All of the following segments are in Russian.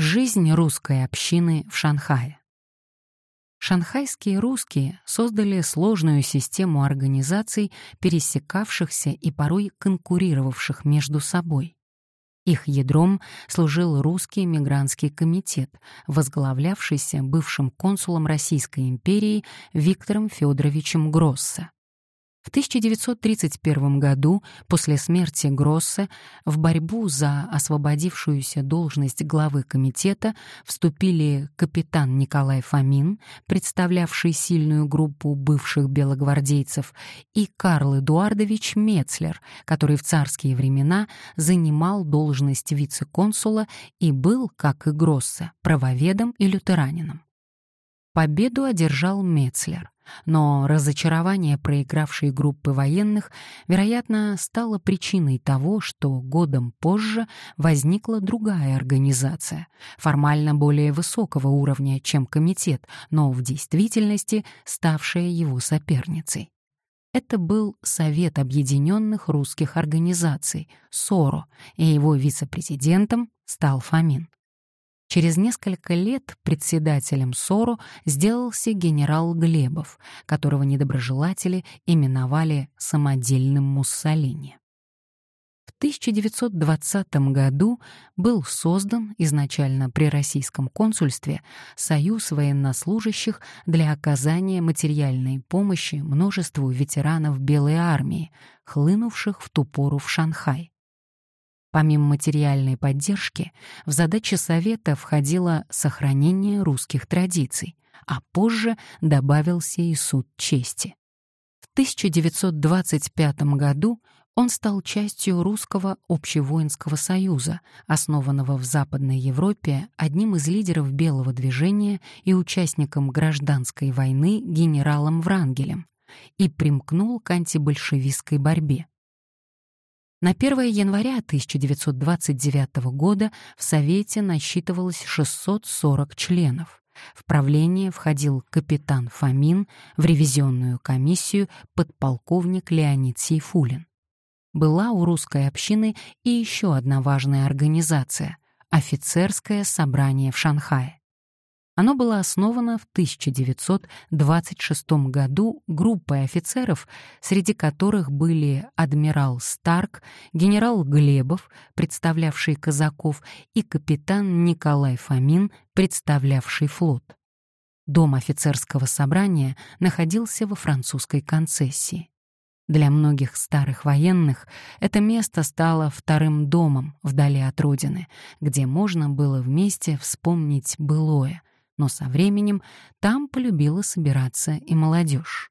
Жизнь русской общины в Шанхае. Шанхайские русские создали сложную систему организаций, пересекавшихся и порой конкурировавших между собой. Их ядром служил русский мигрантский комитет, возглавлявшийся бывшим консулом Российской империи Виктором Федоровичем Гроссе. В 1931 году, после смерти Гроссе, в борьбу за освободившуюся должность главы комитета вступили капитан Николай Фомин, представлявший сильную группу бывших белогвардейцев, и Карл Эдуардович Мецлер, который в царские времена занимал должность вице-консула и был, как и Гроссе, правоведом и лютеранином. Победу одержал Мецлер, но разочарование проигравшей группы военных, вероятно, стало причиной того, что годом позже возникла другая организация, формально более высокого уровня, чем комитет, но в действительности ставшая его соперницей. Это был Совет Объединенных Русских Организаций, СОРО, и его вице-президентом стал Фомин. Через несколько лет председателем СОРО сделался генерал Глебов, которого недоброжелатели именовали самодельным Муссолини. В 1920 году был создан изначально при российском консульстве Союз военнослужащих для оказания материальной помощи множеству ветеранов Белой армии, хлынувших в ту пору в Шанхай. Помимо материальной поддержки, в задачи Совета входило сохранение русских традиций, а позже добавился и суд чести. В 1925 году он стал частью Русского общевоинского союза, основанного в Западной Европе одним из лидеров белого движения и участником гражданской войны генералом Врангелем, и примкнул к антибольшевистской борьбе. На 1 января 1929 года в Совете насчитывалось 640 членов. В правление входил капитан Фомин, в ревизионную комиссию подполковник Леонид Сейфулин. Была у русской общины и еще одна важная организация — офицерское собрание в Шанхае. Оно было основано в 1926 году группой офицеров, среди которых были адмирал Старк, генерал Глебов, представлявший казаков, и капитан Николай Фомин, представлявший флот. Дом офицерского собрания находился во французской концессии. Для многих старых военных это место стало вторым домом вдали от родины, где можно было вместе вспомнить былое, но со временем там полюбила собираться и молодежь.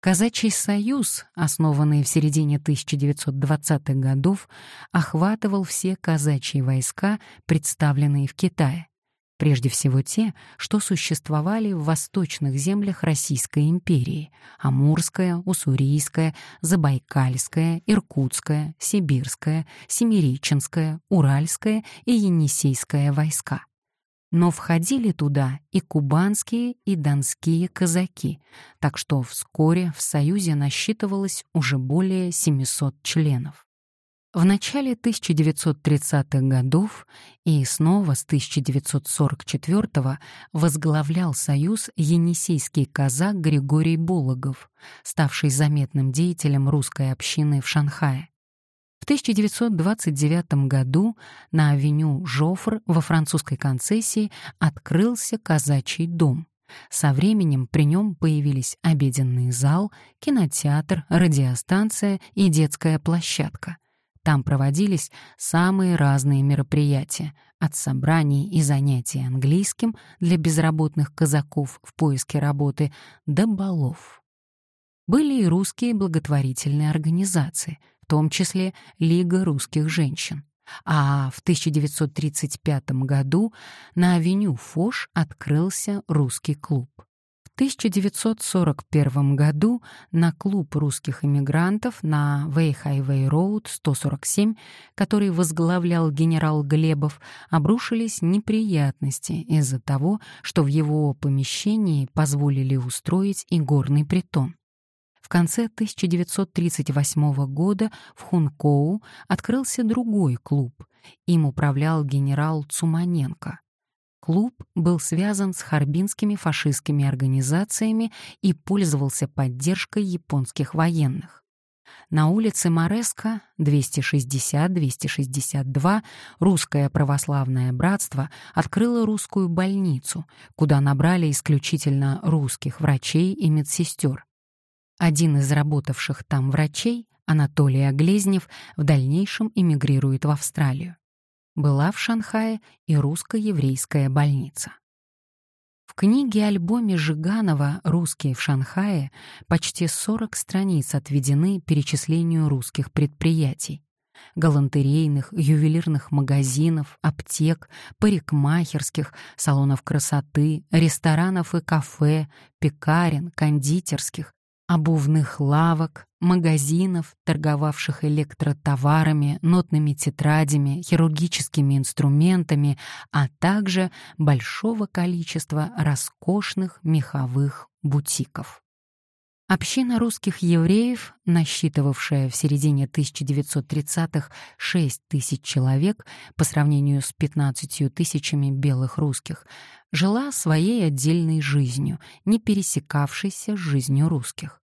Казачий союз, основанный в середине 1920-х годов, охватывал все казачьи войска, представленные в Китае, прежде всего те, что существовали в восточных землях Российской империи — Амурская, Уссурийская, Забайкальская, Иркутская, Сибирская, Семиреченская, Уральская и Енисейская войска но входили туда и кубанские, и донские казаки, так что вскоре в Союзе насчитывалось уже более 700 членов. В начале 1930-х годов и снова с 1944-го возглавлял Союз енисейский казак Григорий Булогов, ставший заметным деятелем русской общины в Шанхае. В 1929 году на авеню Жофр во французской концессии открылся казачий дом. Со временем при нем появились обеденный зал, кинотеатр, радиостанция и детская площадка. Там проводились самые разные мероприятия, от собраний и занятий английским для безработных казаков в поиске работы до балов. Были и русские благотворительные организации — том числе Лига русских женщин. А в 1935 году на авеню Фош открылся русский клуб. В 1941 году на клуб русских иммигрантов на Вейхайвей Роуд 147, который возглавлял генерал Глебов, обрушились неприятности из-за того, что в его помещении позволили устроить игорный притон. В конце 1938 года в Хункоу открылся другой клуб. Им управлял генерал Цуманенко. Клуб был связан с харбинскими фашистскими организациями и пользовался поддержкой японских военных. На улице Мореско 260-262 Русское православное братство открыло русскую больницу, куда набрали исключительно русских врачей и медсестер. Один из работавших там врачей, Анатолий Оглезнев, в дальнейшем эмигрирует в Австралию. Была в Шанхае и русско-еврейская больница. В книге-альбоме Жиганова «Русские в Шанхае» почти 40 страниц отведены перечислению русских предприятий. Галантерейных, ювелирных магазинов, аптек, парикмахерских, салонов красоты, ресторанов и кафе, пекарен, кондитерских, обувных лавок, магазинов, торговавших электротоварами, нотными тетрадями, хирургическими инструментами, а также большого количества роскошных меховых бутиков. Община русских евреев, насчитывавшая в середине 1930-х 6 тысяч человек по сравнению с 15 тысячами белых русских, жила своей отдельной жизнью, не пересекавшейся с жизнью русских.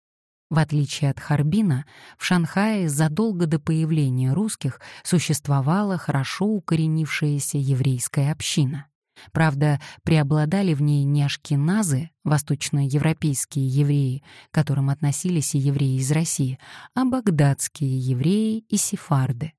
В отличие от Харбина, в Шанхае задолго до появления русских существовала хорошо укоренившаяся еврейская община. Правда, преобладали в ней не ашкеназы, восточноевропейские евреи, к которым относились и евреи из России, а багдадские евреи и сефарды.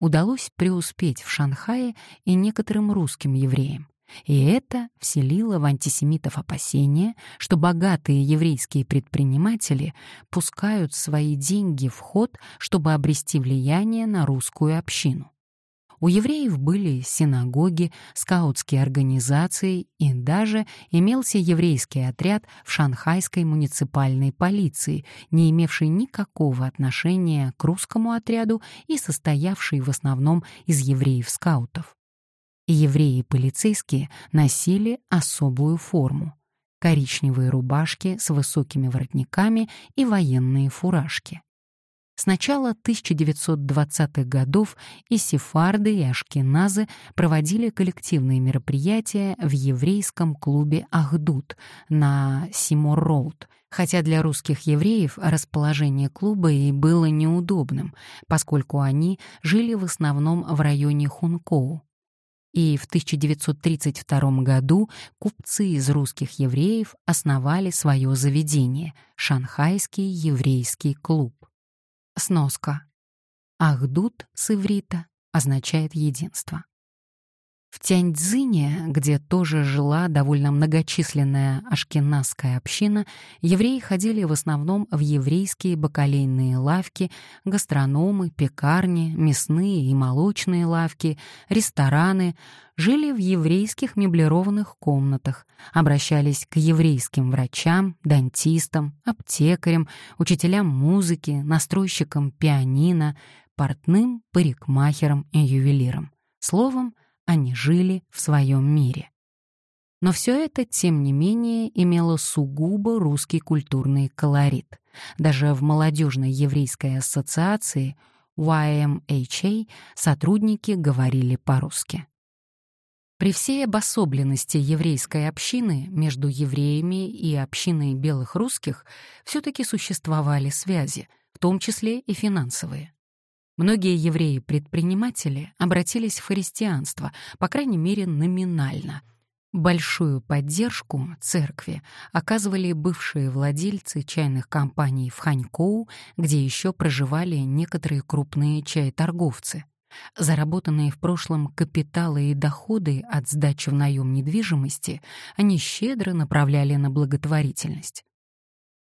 Удалось преуспеть в Шанхае и некоторым русским евреям. И это вселило в антисемитов опасения, что богатые еврейские предприниматели пускают свои деньги в ход, чтобы обрести влияние на русскую общину. У евреев были синагоги, скаутские организации и даже имелся еврейский отряд в шанхайской муниципальной полиции, не имевший никакого отношения к русскому отряду и состоявший в основном из евреев-скаутов. Евреи-полицейские носили особую форму — коричневые рубашки с высокими воротниками и военные фуражки. С начала 1920-х годов и сефарды, и ашкеназы проводили коллективные мероприятия в еврейском клубе «Ахдут» на Симор-Роуд, хотя для русских евреев расположение клуба и было неудобным, поскольку они жили в основном в районе Хункоу. И в 1932 году купцы из русских евреев основали свое заведение — Шанхайский еврейский клуб. Сноска. Ахдут с иврита означает единство. В Тяньцзине, где тоже жила довольно многочисленная ашкеназская община, евреи ходили в основном в еврейские бакалейные лавки, гастрономы, пекарни, мясные и молочные лавки, рестораны, жили в еврейских меблированных комнатах, обращались к еврейским врачам, дантистам, аптекарям, учителям музыки, настройщикам пианино, портным, парикмахерам и ювелирам. Словом, они жили в своем мире. Но все это, тем не менее, имело сугубо русский культурный колорит. Даже в молодежной еврейской ассоциации YMHA сотрудники говорили по-русски. При всей обособленности еврейской общины между евреями и общиной белых русских все-таки существовали связи, в том числе и финансовые. Многие евреи-предприниматели обратились в христианство, по крайней мере, номинально. Большую поддержку церкви оказывали бывшие владельцы чайных компаний в Ханькоу, где еще проживали некоторые крупные чай-торговцы. Заработанные в прошлом капиталы и доходы от сдачи в наем недвижимости они щедро направляли на благотворительность.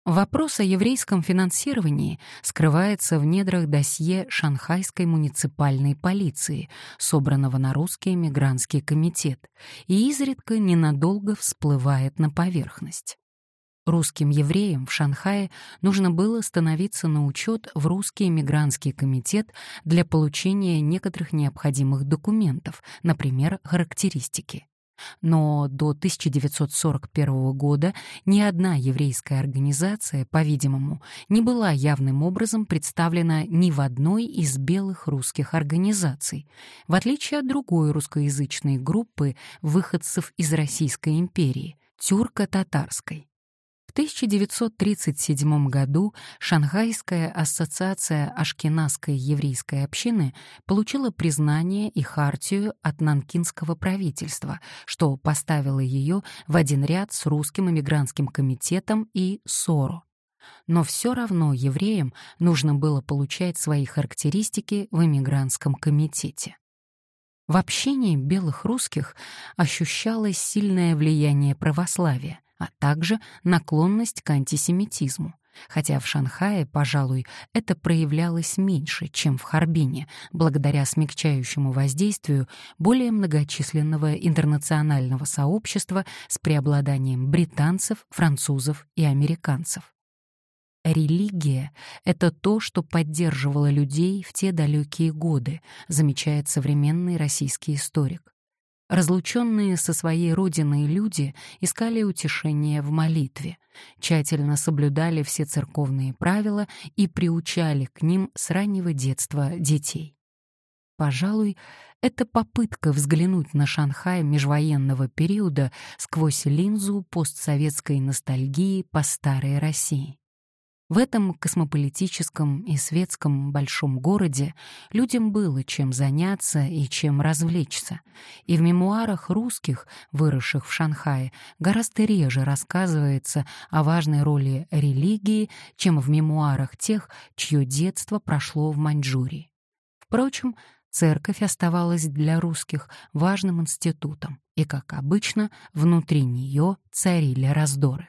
Вопрос о еврейском финансировании скрывается в недрах досье Шанхайской муниципальной полиции, собранного на русский эмигрантский комитет, и изредка ненадолго всплывает на поверхность. Русским евреям в Шанхае нужно было становиться на учет в русский эмигрантский комитет для получения некоторых необходимых документов, например, характеристики. Но до 1941 года ни одна еврейская организация, по-видимому, не была явным образом представлена ни в одной из белых русских организаций, в отличие от другой русскоязычной группы выходцев из Российской империи — тюрко-татарской. 1937 году Шанхайская ассоциация ашкеназской еврейской общины получила признание и хартию от нанкинского правительства, что поставило ее в один ряд с русским эмигрантским комитетом и СОРО. Но все равно евреям нужно было получать свои характеристики в эмигрантском комитете. В общении белых русских ощущалось сильное влияние православия, а также наклонность к антисемитизму, хотя в Шанхае, пожалуй, это проявлялось меньше, чем в Харбине, благодаря смягчающему воздействию более многочисленного интернационального сообщества с преобладанием британцев, французов и американцев. Религия — это то, что поддерживало людей в те далекие годы, замечает современный российский историк. Разлученные со своей родиной люди искали утешения в молитве, тщательно соблюдали все церковные правила и приучали к ним с раннего детства детей. Пожалуй, это попытка взглянуть на Шанхай межвоенного периода сквозь линзу постсоветской ностальгии по старой России. В этом космополитическом и светском большом городе людям было чем заняться и чем развлечься, и в мемуарах русских, выросших в Шанхае, гораздо реже рассказывается о важной роли религии, чем в мемуарах тех, чье детство прошло в Маньчжурии. Впрочем, церковь оставалась для русских важным институтом, и, как обычно, внутри нее царили раздоры.